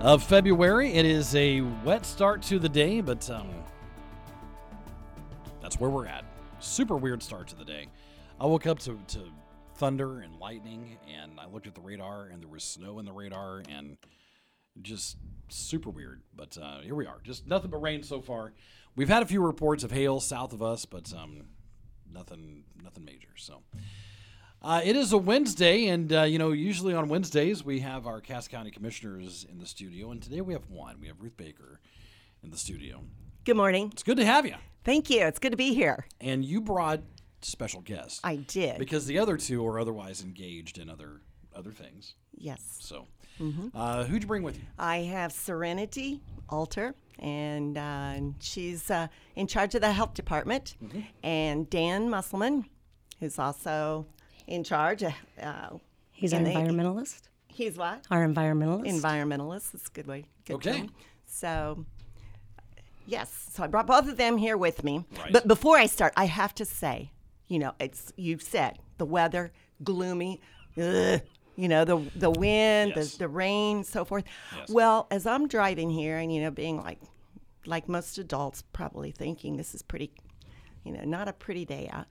of February. It is a wet start to the day, but um, that's where we're at. Super weird start to the day. I woke up to, to thunder and lightning, and I looked at the radar, and there was snow in the radar, and just super weird. But uh, here we are. Just nothing but rain so far. We've had a few reports of hail south of us, but um, nothing, nothing major. So. Uh, it is a Wednesday, and uh, you know, usually on Wednesdays we have our Cass County commissioners in the studio, and today we have one. We have Ruth Baker in the studio. Good morning. It's good to have you. Thank you. It's good to be here. And you brought special guests. I did. Because the other two are otherwise engaged in other other things. Yes. So, uh, who'd you bring with you? I have Serenity Alter, and uh, she's uh, in charge of the health department, and Dan Musselman, who's also in charge. Uh, He's an and they- environmentalist. he's what? Our environmentalist. Environmentalist. That's a good way. Good Okay. term. So, yes. So I brought both of them here with me. Right. But before I start, I have to say, you know, it's you said the weather gloomy. Ugh, you know the the wind, Yes. the, the rain, so forth. Yes. Well, as I'm driving here, and you know, being like like most adults, probably thinking this is pretty, you know, not a pretty day out.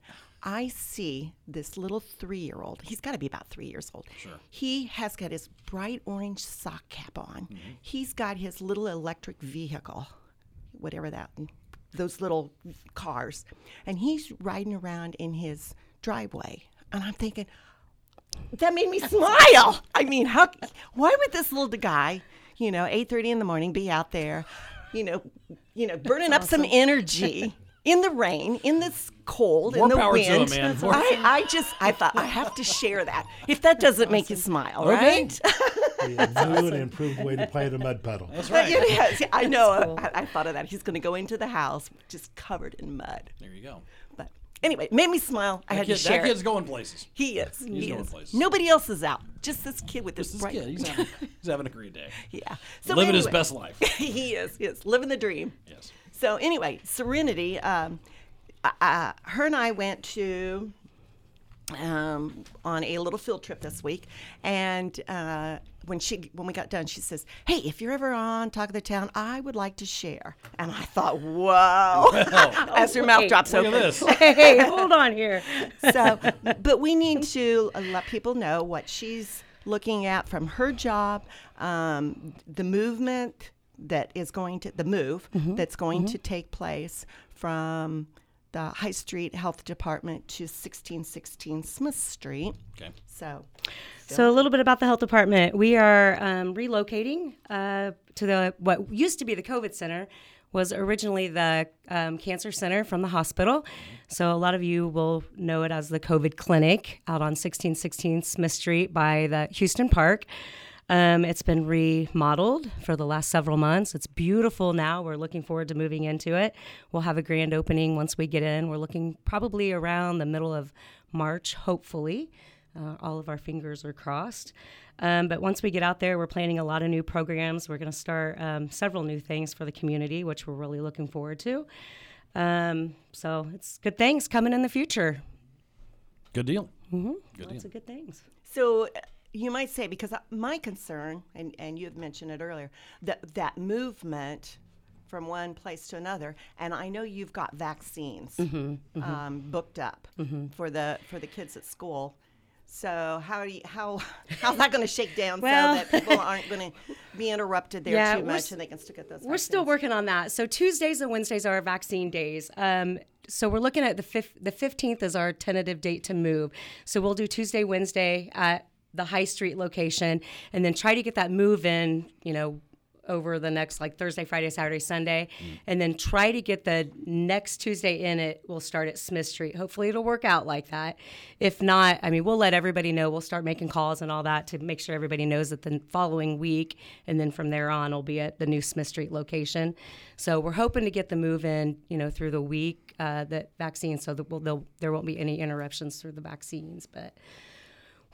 I see this little three year old. He's got to be about three years old. Sure. He has got his bright orange sock cap on. Mm-hmm. He's got his little electric vehicle, whatever that, those little cars. And he's riding around in his driveway. And I'm thinking, that made me smile. I mean, how? Why would this little guy, you know, eight thirty in the morning, be out there, you know, you know, burning up some energy in the rain, in this cold, More in the power to him, wind? man. More- I, I just, I thought I have to share that. If that doesn't make you smile, Okay. right? a new and improved way to play the mud puddle. That's But right. yes, I know. I, I thought of that. He's going to go into the house just covered in mud. There you go. But anyway, it made me smile. I That, had kid, to share. that it. kid's going places. He is. He's he going is. places. Nobody else is out. Just this kid with This this bright. kid. He's having, he's having a great day. yeah. Living his best life. he is. He is living the dream. Yes. So anyway, Serenity. Um, uh, her and I went to um, on a little field trip this week, and uh, when she when we got done, she says, "Hey, if you're ever on Talk of the Town, I would like to share." And I thought, "Whoa!" As her mouth wait, drops open. at this. hey, hold on here. so, but we need to uh, let people know what she's looking at from her job, um, the movement that is going to, the move that's going to take place from the High Street Health Department to 1616 Smith Street. Okay. So, So a little bit about the health department. We are um, relocating uh, to the what used to be the COVID center. Was originally the um, cancer center from the hospital. So a lot of you will know it as the COVID clinic out on 1616 Smith Street by the Houston Park. Um, it's been remodeled for the last several months. It's beautiful now. We're looking forward to moving into it. We'll have a grand opening once we get in. We're looking probably around the middle of March, hopefully. Uh, all of our fingers are crossed. Um, but once we get out there, we're planning a lot of new programs. We're going to start um, several new things for the community, which we're really looking forward to. Um, so it's good things coming in the future. Good deal. Mm-hmm. Good Lots deal. of good things. So you might say, because my concern, and, and you have mentioned it earlier, that that movement from one place to another, and I know you've got vaccines Um, booked up for the for the kids at school. So how do you, how how's that going to shake down Well- so that people aren't going to be interrupted there Yeah, too much and they can still get those? We're still working on that. So Tuesdays and Wednesdays are our vaccine days. Um, so we're looking at the fif- the fifteenth is our tentative date to move. So we'll do Tuesday, Wednesday at the High Street location, and then try to get that move in. You know, over the next like Thursday, Friday, Saturday, Sunday, and then try to get the next Tuesday in. It will start at Smith Street. Hopefully, it'll work out like that. If not, I mean, we'll let everybody know. We'll start making calls and all that to make sure everybody knows that the following week, and then from there on, we'll be at the new Smith Street location. So we're hoping to get the move in, you know, through the week uh, that vaccines, so that we'll, there won't be any interruptions through the vaccines, but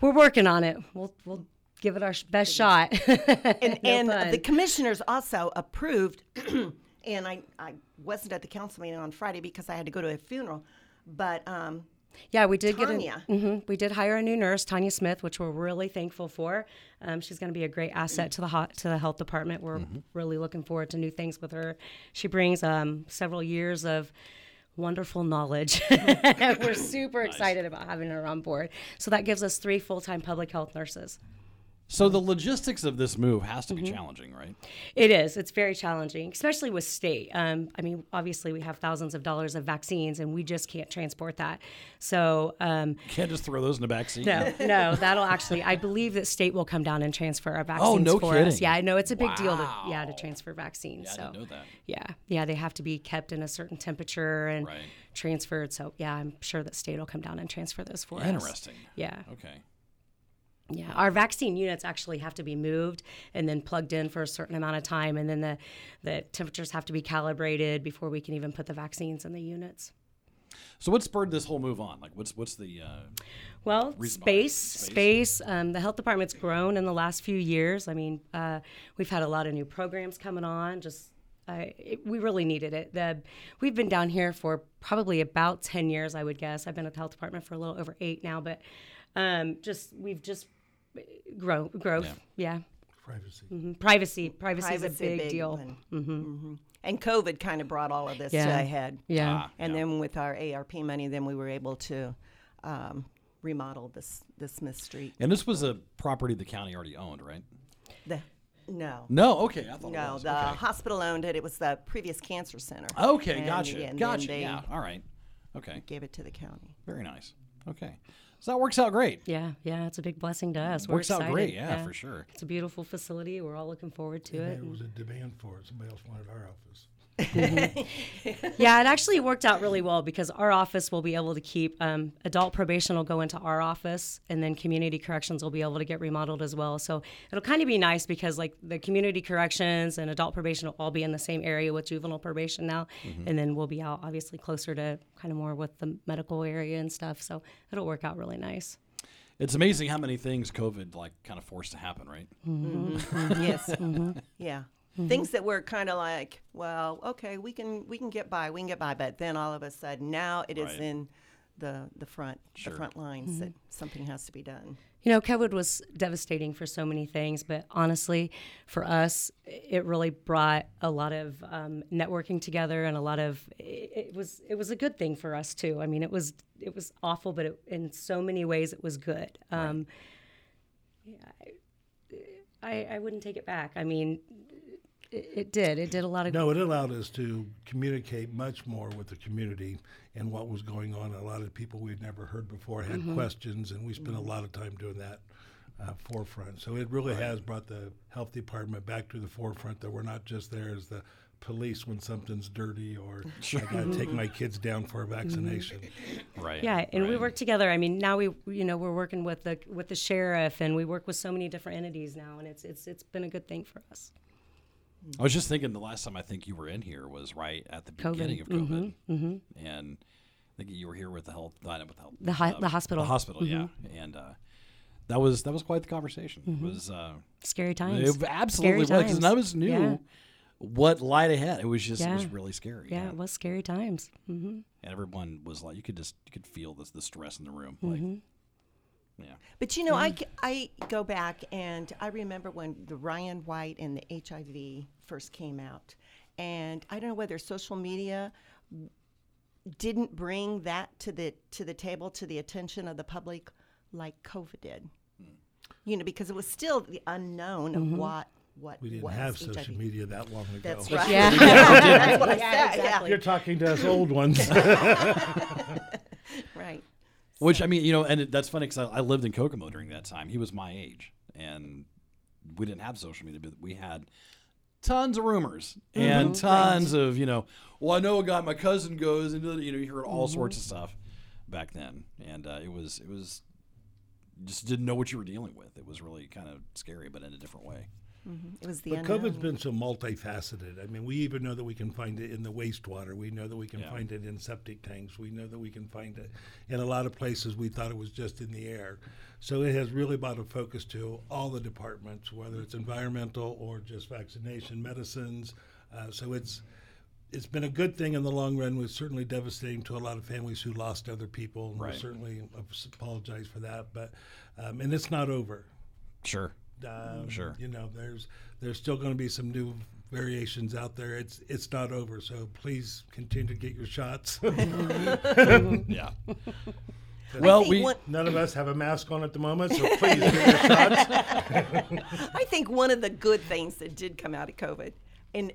we're working on it. We'll we'll give it our best shot. And, No and the commissioners also approved, and I, I wasn't at the council meeting on Friday because I had to go to a funeral, but um, yeah, we did Tanya. get a, hmm we did hire a new nurse, Tanya Smith, which we're really thankful for. Um, she's going to be a great asset to the ho- to the health department. We're really looking forward to new things with her. She brings um, several years of wonderful knowledge. we're super excited about having her on board. So that gives us three full time public health nurses. So the logistics of this move has to be Mm-hmm. challenging, right? It is. It's very challenging, especially with state. Um, I mean, obviously, we have thousands of dollars of vaccines, and we just can't transport that. So, um, Can't just throw those in the seat. no, no, that'll actually. I believe that state will come down and transfer our vaccines Oh, no for us. kidding. Yeah, I know it's a big deal to yeah to transfer vaccines. Yeah, I didn't know that. yeah, yeah, they have to be kept in a certain temperature and Right. transferred. So yeah, I'm sure that state will come down and transfer those for us. Interesting. Yeah. Okay. Yeah, our vaccine units actually have to be moved and then plugged in for a certain amount of time, and then the the temperatures have to be calibrated before we can even put the vaccines in the units. So what spurred this whole move on? Like, what's what's the uh, Well, Reason behind it. space, Space. space. Um, the health department's grown in the last few years. I mean, uh, we've had a lot of new programs coming on. Just uh, it, we really needed it. The, we've been down here for probably about ten years, I would guess. I've been at the health department for a little over eight now, but um, just we've just grow growth. Yeah. Privacy. Mhm. Privacy, privacy, is a big, deal. one. Mhm. And COVID kind of brought all of this Yeah. to a head. Yeah. Ah, And yeah. then with our ARP money, then we were able to um, remodel this the Smith Street. and this was a property the county already owned, right? The no. No. Okay. I thought it No, was. the okay. hospital owned it. It was the previous cancer center. Okay, And- gotcha. and gotcha. Yeah. All right. Okay. Gave it to the county. Very nice. Okay. So that works out great. Yeah, yeah, it's a big blessing to us. We're Works out great. Yeah, for sure. It's a beautiful facility. We're all looking forward to it. There was a demand for it. Somebody else wanted our office. Mm-hmm. Yeah, it actually worked out really well because our office will be able to keep um, adult probation will go into our office, and then community corrections will be able to get remodeled as well. So it'll kind of be nice because like the community corrections and adult probation will all be in the same area with juvenile probation now, mm-hmm. and then we'll be out obviously closer to kind of more with the medical area and stuff. So it'll work out really nice. It's amazing how many things COVID like kind of forced to happen, right? Mm-hmm. yes. Mm-hmm. Things that were kind of like, well, okay, we can we can get by, we can get by, but then all of a sudden now it is Right. in the the front Sure. the front lines that something has to be done. You know, COVID was devastating for so many things, but honestly, for us, it really brought a lot of um, networking together, and a lot of it, it was it was a good thing for us too. I mean, it was it was awful, but it, in so many ways, it was good. Um, yeah, I, I wouldn't take it back. I mean, it, it did. It did a lot of No, it allowed us to communicate much more with the community and what was going on. A lot of people we'd never heard before had mm-hmm. questions, and we spent a mm-hmm. lot of time doing that uh, forefront. So it really has brought the health department back to the forefront. That we're not just there as the police when something's dirty or I got to take mm-hmm. my kids down for a vaccination. Right. Yeah, and we work together. I mean, now we you know we're working with the with the sheriff, and we work with so many different entities now, and it's it's it's been a good thing for us. I was just thinking the last time I think you were in here was right at the COVID. beginning of COVID, and I think you were here with the health, not with the health, The hi- the hospital. the hospital, yeah, and uh, that was that was quite the conversation. It was uh, Scary times. it absolutely Scary was because times. none of us knew Yeah. what lied ahead. It was just it was really scary. Yeah, it was scary times. hmm and everyone was like, you could just you could feel this the stress in the room, Mm-hmm. like, yeah, But you know, I, I go back and I remember when the Ryan White and the HIV first came out. And I don't know whether social media didn't bring that to the to the table to the attention of the public like COVID did. Hmm. You know, because it was still the unknown of mm-hmm. what what We didn't was have HIV. social media that long ago. That's right. Yeah. That's what I Yeah, said. exactly. You're talking to us old ones. Right. Which I mean, you know, and it, that's funny because I, I lived in Kokomo during that time. He was my age, and we didn't have social media, but we had tons of rumors and tons of you know. Well, I know a guy. My cousin goes, and you know, you heard all sorts of stuff back then, and uh, it was it was just didn't know what you were dealing with. It was really kind of scary, but in a different way. It was the But unknown. COVID's been so multifaceted. I mean, we even know that we can find it in the wastewater. We know that we can Yeah. find it in septic tanks. We know that we can find it in a lot of places we thought it was just in the air. So it has really brought a focus to all the departments, whether it's environmental or just vaccination, medicines. Uh, so it's it's been a good thing in the long run. It Was certainly devastating to a lot of families who lost other people. and we Right. certainly apologize for that, but um, and it's not over. Sure. Um, Sure. You know, there's there's still going to be some new variations out there. It's it's not over. So please continue to get your shots. Yeah. well, we one- None of us have a mask on at the moment, so please get your shots. I think one of the good things that did come out of COVID, and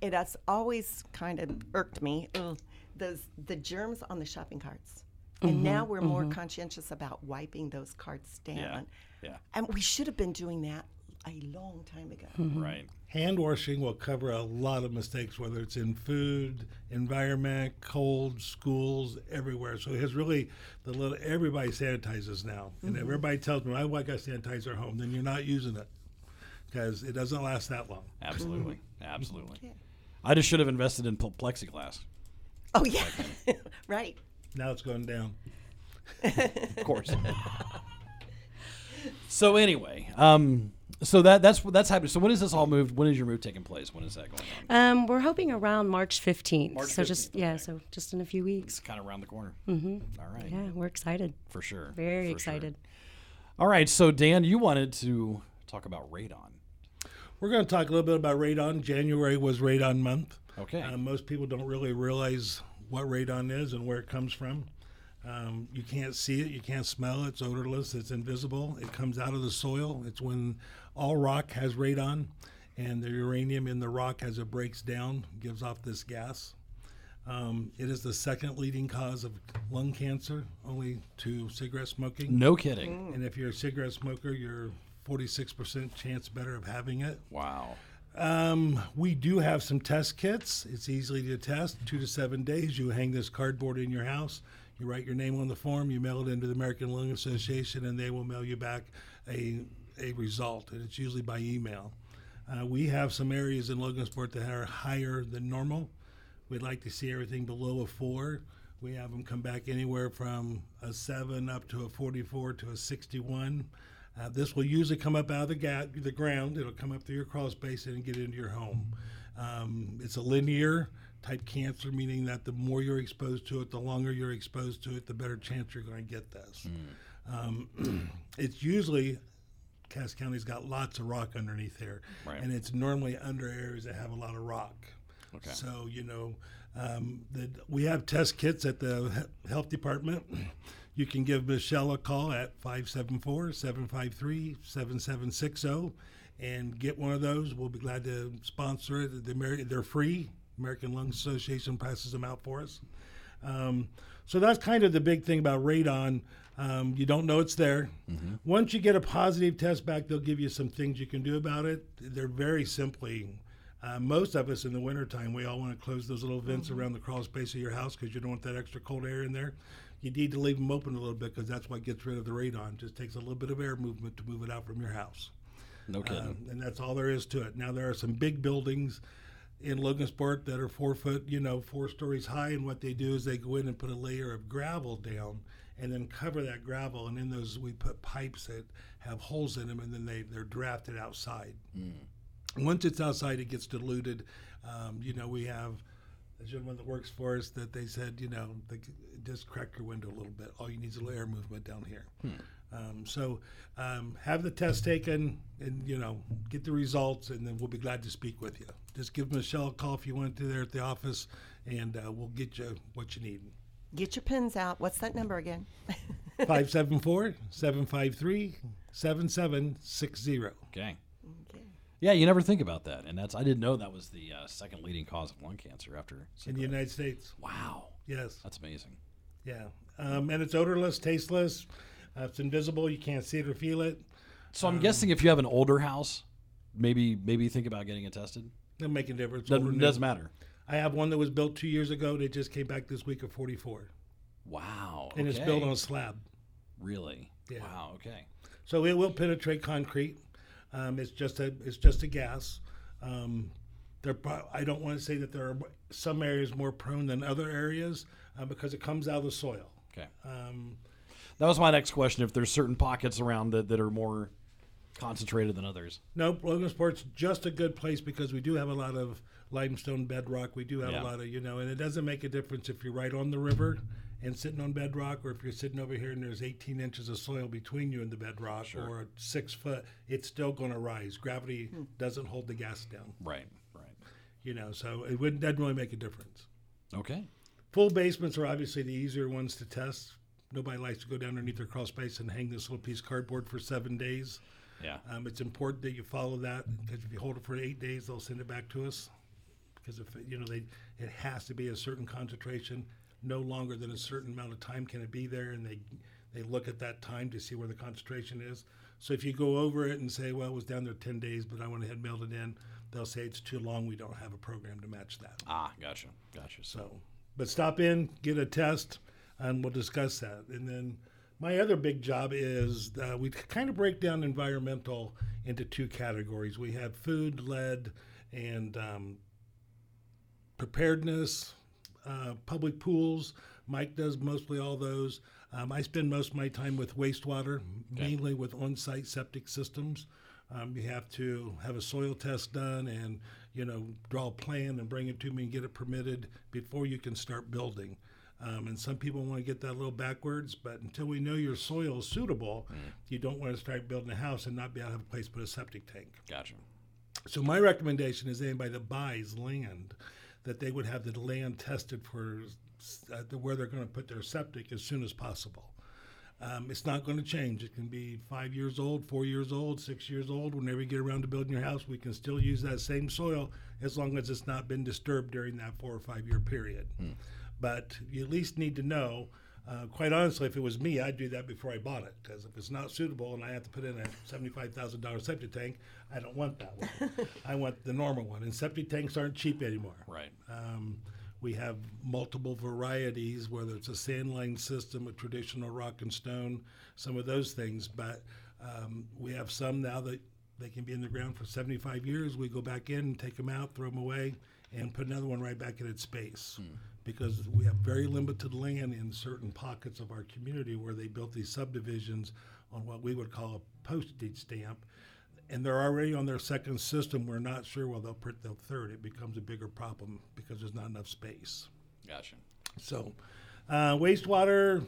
it has always kind of irked me, mm. ugh, those the germs on the shopping carts. And mm-hmm, now we're more mm-hmm. conscientious about wiping those carts down. yeah yeah And we should have been doing that a long time ago. Mm-hmm. right. Hand washing will cover a lot of mistakes, whether it's in food, environment, cold, schools, everywhere. So it has really the little everybody sanitizes now, and if everybody tells me I want got sanitizer at home, then you're not using it because it doesn't last that long. Absolutely. Mm-hmm. Absolutely. I just should have invested in plexiglass. Oh yeah, right. Now it's going down. Of course. so anyway, um, so that that's that's happening. So when is this all moved? When is your move taking place? When is that going on? Um, we're hoping around March 15th. March so just 15th, yeah, okay. so just in a few weeks. It's kind of around the corner. Mm-hmm. All right. Yeah, we're excited. For sure. Very For sure. excited. All right. So Dan, you wanted to talk about radon. We're going to talk a little bit about radon. January was radon month. Okay. Uh, most people don't really realize what radon is and where it comes from. Um, you can't see it, you can't smell it, it's odorless, it's invisible. It comes out of the soil. It's when all rock has radon, and the uranium in the rock, as it breaks down, gives off this gas. Um, it is the second leading cause of lung cancer, only to cigarette smoking. no kidding. And if you're a cigarette smoker, you're 46% chance better of having it. Wow. Um, we do have some test kits. It's easily to test. Two to seven days. You hang this cardboard in your house. You write your name on the form. You mail it into the American Lung Association, and they will mail you back a a result. And it's usually by email. Uh, we have some areas in Logansport that are higher than normal. We'd like to see everything below a four. We have them come back anywhere from a seven up to a 44 to a 61. Uh, this will usually come up out of the, ga- the ground. It'll come up through your crawl space and get into your home. Um, it's a linear type cancer, meaning that the more you're exposed to it, the longer you're exposed to it, the better chance you're going to get this. Um, it's usually Cass County's got lots of rock underneath here, Right. and it's normally under areas that have a lot of rock. Okay. So you know, um, that we have test kits at the health department. You can give Michelle a call at 574-753-7760 and get one of those. We'll be glad to sponsor it. The they're free. American Lung Association passes them out for us. Um, so that's kind of the big thing about radon. Um, you don't know it's there. Once you get a positive test back, they'll give you some things you can do about it. They're very simply. Uh, most of us in the wintertime, we all want to close those little vents around the crawl space of your house because you don't want that extra cold air in there. You need to leave them open a little bit because that's what gets rid of the radon. Just takes a little bit of air movement to move it out from your house. No kidding. Um, and that's all there is to it. Now there are some big buildings in Logansport that are four foot, you know, four stories high, and what they do is they go in and put a layer of gravel down, and then cover that gravel, and in those we put pipes that have holes in them, and then they they're drafted outside. Once it's outside, it gets diluted. Um, you know, we have a gentleman that works for us that they said, you know, they, c- just crack your window a little bit. All you need is a little air movement down here. Um, so um, have the test taken and, you know, get the results, and then we'll be glad to speak with you. Just give Michelle a call if you want to there at the office, and uh, we'll get you what you need. Get your pins out. What's that number again? 574 753 7760. Okay. Okay. Yeah, you never think about that, and that's I didn't know that was the uh, second leading cause of lung cancer after. In the. United States. Wow, Yes. that's amazing. Yeah. Um, and it's odorless, tasteless. Uh, it's invisible. You can't see it or feel it. So I'm guessing if you have an older house, maybe maybe think about getting it tested? Doesn't make a difference. Doesn't, doesn't matter. I have one that was built two years ago. That just came back this week at 44, Wow. and it's built on a slab. Really? Yeah. Wow. Okay. So it will penetrate concrete. Um, it's just a it's just a gas. Um, there, I don't want to say that there are some areas more prone than other areas uh, because it comes out of the soil. Okay. Um, That was my next question. If there's certain pockets around that, that are more concentrated than others. no, Logansport's just a good place because we do have a lot of limestone bedrock. We do have Yeah. a lot of you know, and it doesn't make a difference if you're right on the river and sitting on bedrock, or if you're sitting over here and there's 18 inches of soil between you and the bedrock, or six foot. It's still going to rise. Gravity hmm. doesn't hold the gas down. Right. Right. You know, so it wouldn't doesn't really make a difference. Okay. Full basements are obviously the easier ones to test. Nobody likes to go down underneath their crawl space and hang this little piece of cardboard for seven days. Yeah. Um, it's important that you follow that because if you hold it for eight days, they'll send it back to us. Because if you know they, it has to be a certain concentration, no longer than a certain amount of time can it be there, and they they look at that time to see where the concentration is. So if you go over it and say, well, it was down there ten days, but I went ahead and mailed it in, they'll say it's too long. We don't have a program to match that. Ah, gotcha. Gotcha. So, but stop in, get a test, and we'll discuss that. And then my other big job is uh, we kind of break down environmental into two categories. We have food, lead, and um, preparedness, uh, public pools. Mike does mostly all those. Um, I spend most of my time with wastewater, mainly with on-site septic systems. Um, you have to have a soil test done and you know draw a plan and bring it to me and get it permitted before you can start building. Um, and some people want to get that a little backwards, but until we know your soil is suitable, you don't want to start building a house and not be able to have a place to put a septic tank. gotcha. So my recommendation is anybody that buys land, that they would have the land tested for uh, the, where they're going to put their septic as soon as possible. Um, it's not going to change. It can be five years old, four years old, six years old. Whenever you get around to building your house, we can still use that same soil as long as it's not been disturbed during that four or five year period. But you at least need to know. Uh, quite honestly, if it was me, I'd do that before I bought it. Because if it's not suitable and I have to put in a seventy-five thousand dollar septic tank, I don't want that one. I want the normal one. And septic tanks aren't cheap anymore. Right. Um, we have multiple varieties, whether it's a sand line system, a traditional rock and stone, some of those things. But um, we have some now that they can be in the ground for 75 years. We go back in, take them out, throw them away, and put another one right back in its space. Because we have very limited land in certain pockets of our community where they built these subdivisions on what we would call a postage stamp and they're already on their second system. We're not sure well they'll print their third. It becomes a bigger problem because there's not enough space. Gotcha. So, uh, wastewater.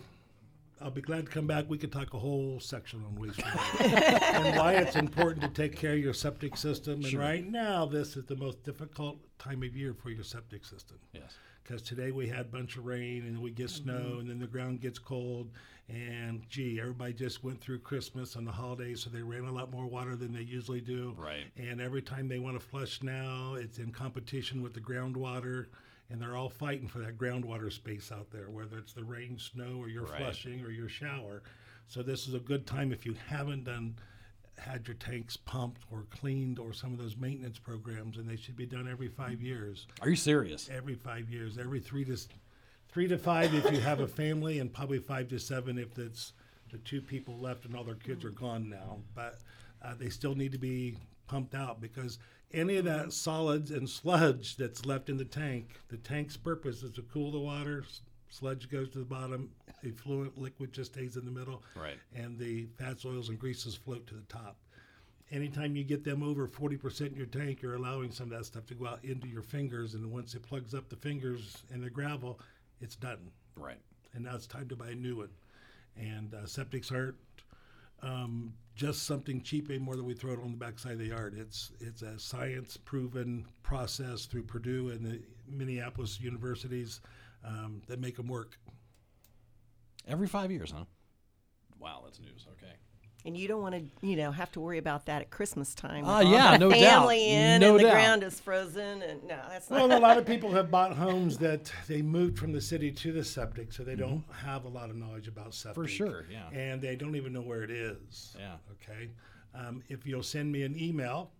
I'll be glad to come back. We could talk a whole section on wastewater and why it's important to take care of your septic system. And right now, this is the most difficult time of year for your septic system Yes. Because today we had a bunch of rain and we get snow mm-hmm. and then the ground gets cold and gee everybody just went through christmas and the holidays so they ran a lot more water than they usually do Right. and every time they want to flush now it's in competition with the groundwater and they're all fighting for that groundwater space out there whether it's the rain snow or your Right. flushing or your shower so this is a good time if you haven't done had your tanks pumped or cleaned or some of those maintenance programs and they should be done every five years Are you serious? every five years, every three to three to five if you have a family, and probably five to seven if it's the two people left and all their kids are gone now. But uh, they still need to be pumped out because any of that solids and sludge that's left in the tank, the tank's purpose is to cool the water. Sludge goes to the bottom, effluent liquid just stays in the middle, Right. and the fats, oils, and greases float to the top anytime you get them over 40% in your tank, you're allowing some of that stuff to go out into your fingers. And once it plugs up the fingers and the gravel, it's done. Right. And now it's time to buy a new one. And uh, septics aren't um, just something cheap anymore that we throw it on the backside of the yard. It's it's a science proven process through Purdue and the Minneapolis universities um, that make them work. Every five years, huh? Wow, that's news. Okay. And you don't want to, you know, have to worry about that at Christmas time. Ah, with all yeah, the no doubt. family in No and the ground is frozen, and no, that's not. Well, a lot of people have bought homes that they moved from the city to the septic, so they don't have a lot of knowledge about septic. For sure, yeah. And they don't even know where it is. Yeah. Okay. Um, if you'll send me an email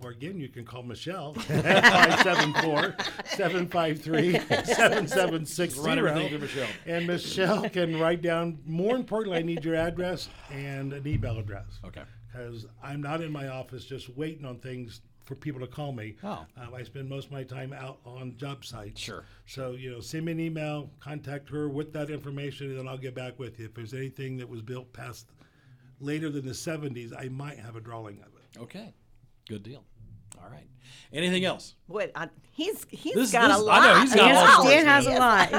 or again, you can call Michelle at 574 753 7760. Run everything to Michelle. And Michelle can write down, more importantly, I need your address and an email address. Okay. Because I'm not in my office just waiting on things for people to call me. Oh. Um, I spend most of my time out on job sites. Sure. So, you know, send me an email, contact her with that information, and then I'll get back with you. If there's anything that was built past later than the 70s, I might have a drawing of it. Okay. Good deal. All right. Anything else? What I, he's he's This- got this- a I lot. know, he's got a Yes, lot. Dan has a lot.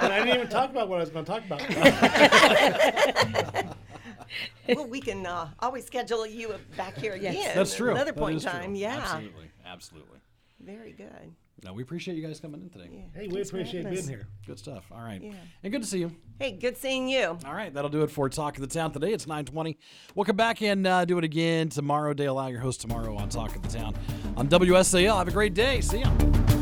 And I didn't even talk about what I was going to talk about. well, we can uh, always schedule you back here again. That's at true. Another That point in is true. time. Yeah. Absolutely. Absolutely. Very good. No, we appreciate you guys coming in today. hey, we Thanks appreciate having being here. Good stuff. All right. Yeah. And good to see you. Hey, good seeing you. All right, that'll do it for Talk of the Town today. It's 920. We'll come back and uh, do it again tomorrow. Dale Lau, your host tomorrow on Talk of the Town on WSAL. Have a great day. See ya.